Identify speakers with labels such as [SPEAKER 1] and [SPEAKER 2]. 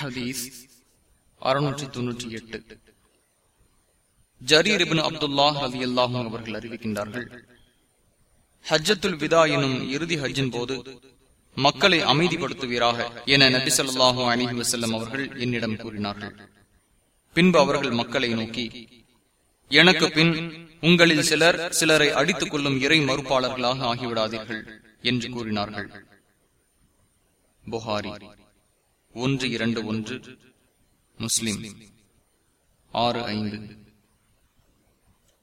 [SPEAKER 1] ஹதீஸ் அறுநூற்றி தொன்னூற்றி எட்டு. ஜரீர் இபின் அப்துல்லாஹ் அலி அல்லாஹும் அவர்கள் அறிவிக்கின்றார்கள் ஹஜ்ஜத்துல் விதா எனும் இறுதி ஹஜ்ஜின் போது மக்களை அமைதிப்படுத்துவீராக என நபி சொல்லாஹு அலிஹி வசல்லம் அவர்கள் என்னிடம் கூறினார்கள். பின்பு அவர்கள் மக்களை நோக்கி எனக்கு பின் உங்களில் சிலர் சிலரை அடித்துக் கொள்ளும் இறை மறுப்பாளர்களாக ஆகிவிடாதீர்கள் என்று கூறினார்கள். புகாரி ஒன்று இரண்டு ஒன்று. முஸ்லிம். ஆறு ஐந்து.